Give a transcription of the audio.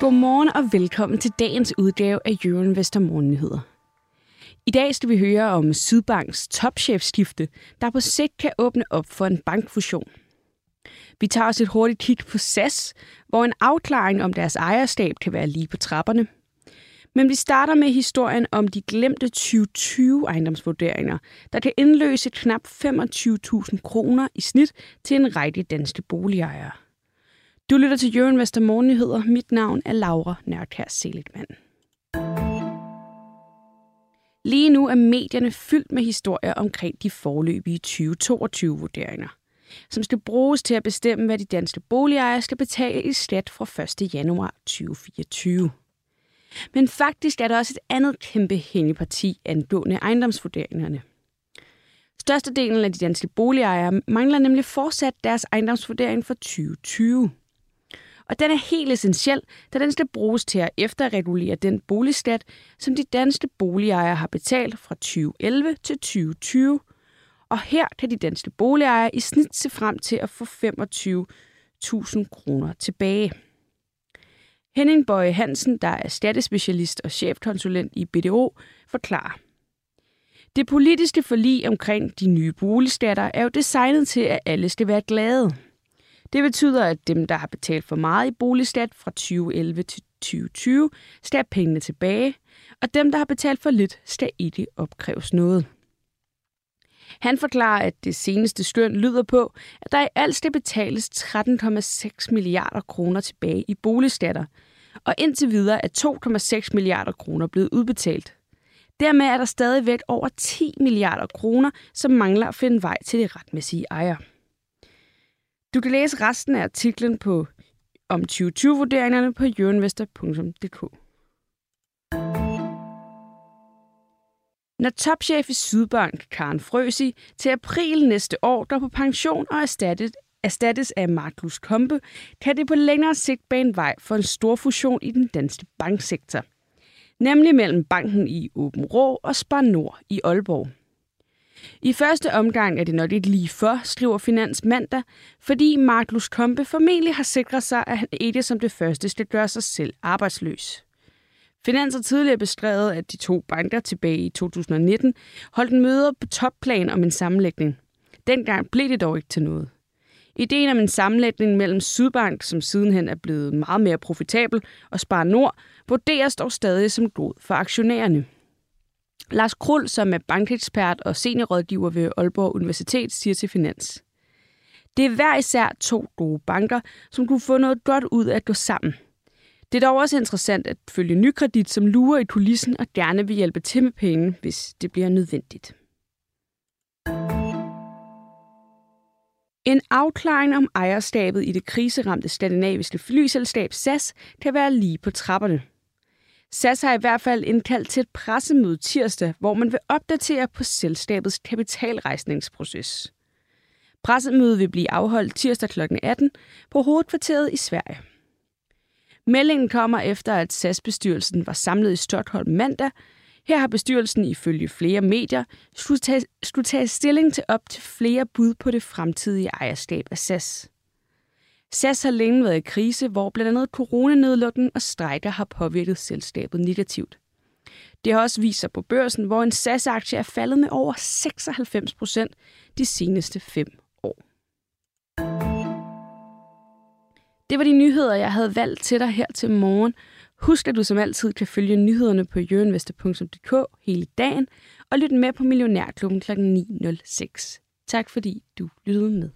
Godmorgen og velkommen til dagens udgave af Jørgen Vester Morgennyheder. I dag skal vi høre om Sydbanks topchefskifte, der på sigt kan åbne op for en bankfusion. Vi tager os et hurtigt kig på SAS, hvor en afklaring om deres ejerskab kan være lige på trapperne. Men vi starter med historien om de glemte 2020 ejendomsvurderinger, der kan indløse knap 25.000 kroner i snit til en række danske boligejere. Du lytter til Jørgen Vester Morgennyheder. Mit navn er Laura Nørkær Seligman. Lige nu er medierne fyldt med historier omkring de forløbige 2022-vurderinger, som skal bruges til at bestemme, hvad de danske boligejere skal betale i skat fra 1. januar 2024. Men faktisk er der også et andet kæmpe hængeparti angående ejendomsvurderingerne. Størstedelen af de danske boligejere mangler nemlig fortsat deres ejendomsvurdering for 2020. Og den er helt essentiel, da den skal bruges til at efterregulere den boligskat, som de danske boligejere har betalt fra 2011 til 2020. Og her kan de danske boligejere i snit se frem til at få 25.000 kroner tilbage. Henning Bøje Hansen, der er skattespecialist og chefkonsulent i BDO, forklarer. Det politiske forlig omkring de nye boligskatter er jo designet til, at alle skal være glade. Det betyder, at dem, der har betalt for meget i boligskat fra 2011 til 2020, skal have pengene tilbage, og dem, der har betalt for lidt, skal ikke opkræves noget. Han forklarer, at det seneste skøn lyder på, at der i alt skal betales 13,6 milliarder kroner tilbage i boligskatter, og indtil videre er 2,6 milliarder kroner blevet udbetalt. Dermed er der stadigvæk over 10 milliarder kroner, som mangler at finde vej til de retmæssige ejere. Du kan læse resten af artiklen på om 2020-vurderingerne på jørenvester.dk. Når topchef i Sydbank, Karen Frøsi, til april næste år går på pension og erstattet, erstattes af Markus Kompe, kan det på længere sigt bane vej for en stor fusion i den danske banksektor. Nemlig mellem banken i Åben Rå og Spar Nord i Aalborg. I første omgang er det nok ikke lige for, skriver Finans mandag, fordi Marklus Kompe formentlig har sikret sig, at han ikke som det første skal gøre sig selv arbejdsløs. Finans har tidligere beskrevet, at de to banker tilbage i 2019 holdt en møde på topplan om en sammenlægning. Dengang blev det dog ikke til noget. Ideen om en sammenlægning mellem Sydbank, som sidenhen er blevet meget mere profitabel, og Spar Nord, vurderes dog stadig som god for aktionærerne. Lars Krul, som er bankekspert og seniorrådgiver ved Aalborg Universitet, siger til Finans. Det er hver især to gode banker, som kunne få noget godt ud af at gå sammen. Det er dog også interessant at følge Nykredit, som lurer i kulissen og gerne vil hjælpe til med penge, hvis det bliver nødvendigt. En afklaring om ejerskabet i det kriseramte skandinaviske flyselskab SAS kan være lige på trapperne. SAS har i hvert fald indkaldt til et pressemøde tirsdag, hvor man vil opdatere på selskabets kapitalrejsningsproces. Pressemødet vil blive afholdt tirsdag kl. 18 på hovedkvarteret i Sverige. Meldingen kommer efter, at SAS-bestyrelsen var samlet i Stockholm mandag. Her har bestyrelsen ifølge flere medier skulle tage, skulle tage stilling til op til flere bud på det fremtidige ejerskab af SAS. SAS har længe været i krise, hvor blandt andet coronanedlukken og strejker har påvirket selskabet negativt. Det har også vist sig på børsen, hvor en SAS-aktie er faldet med over 96 procent de seneste fem år. Det var de nyheder, jeg havde valgt til dig her til morgen. Husk, at du som altid kan følge nyhederne på jørenvester.dk hele dagen og lytte med på Millionærklubben kl. 9.06. Tak fordi du lyttede med.